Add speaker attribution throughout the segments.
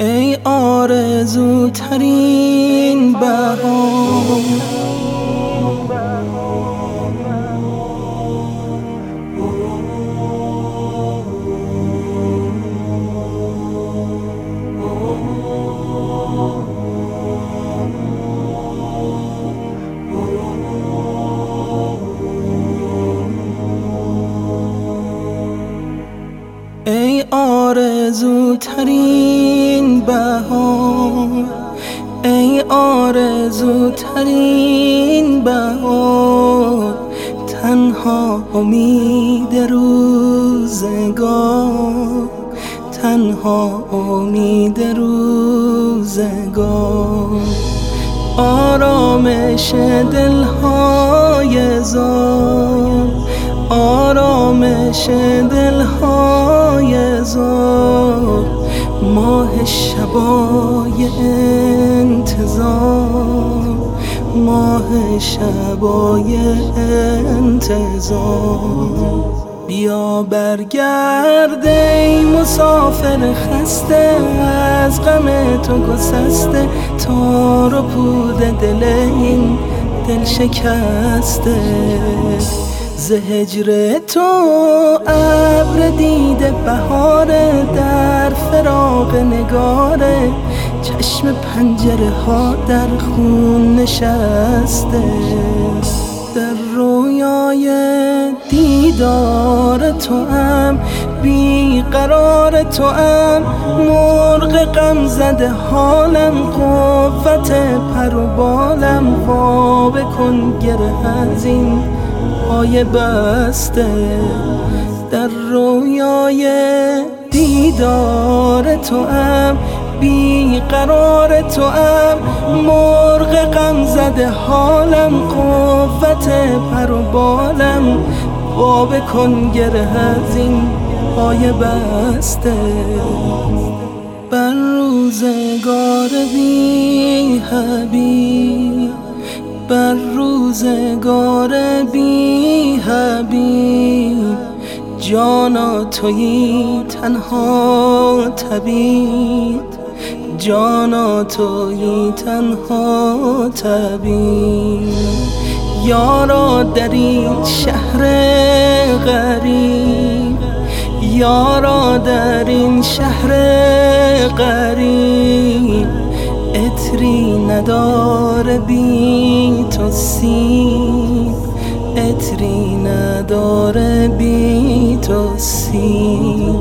Speaker 1: ای آرزو ترین بهار. آرزو ترین بهار. ای آرزو ترین بهار. تنها امید روزگار. تنها امید روزگار. آرامش دلهای زار. آرامش دلهای زار. ماه شبای انتظار ماه شبای انتظار. بیا برگرد ای مسافر خسته از غم تو گسسته. تار و پود دل این دل شکسته. ز تو ابر دیده بهار در فراق نگاره. چشم پنجره ها در خون نشسته. در رویای دیدار تو هم بیقرار تو هم مرغ غم زده حالم قوت پر و بالم. خواب کن گره از این پای بسته. در رویای دیدار تو هم بیقرار تو هم مرغ غم زده حالم قوت پر و بالم. باب کن گره از این پای بسته. بر روزگار بی حبیب بر روزگار بی حبیب. جانا تویی تنها طبیب جانا تویی تنها طبیب یارا در این شهر غریب. یارا در این شهر غریب. اتری نداره بی تو سیب اتری نداره بی تو سیب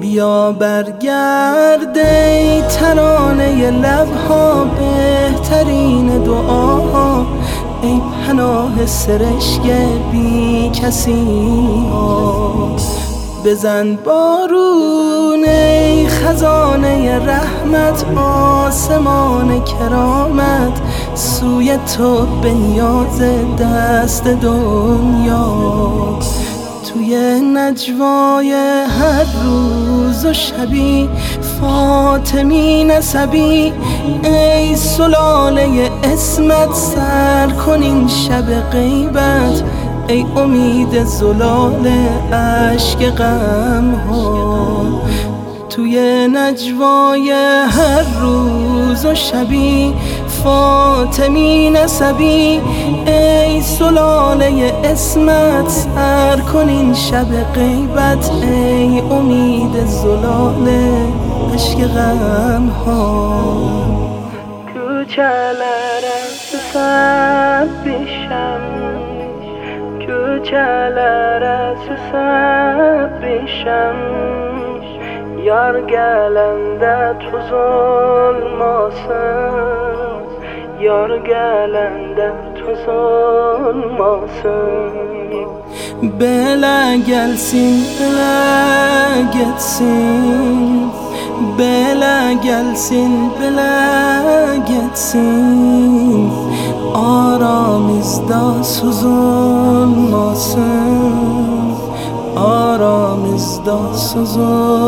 Speaker 1: بیا برگرد ای ترانه لبها بهترین دعاها ای پناه سرشک بی کسی. بزن بارون ای خزانه رحمت آسمان کرامت. سوی تو به نیاز دست دنیا توی نجوای هر روز و شبی فاطمی نسبی ای سلاله اسمت سر کن این شب غیبت. ای امید زلال عشق غم ها توی نجوای هر روز و شبی فاطمی نسبی ای سلاله اسمت سر کن این شب غیبت ای امید زلال عشق غم ها کوچلرم بشم کوچلر susab besham Yar galanda tuzolmasin Yar galanda tuzolmasin Bela gelsin, bela gitsin Bela gelsin, bela gitsin Aramızda sızılmasın Aramızda sızılmasın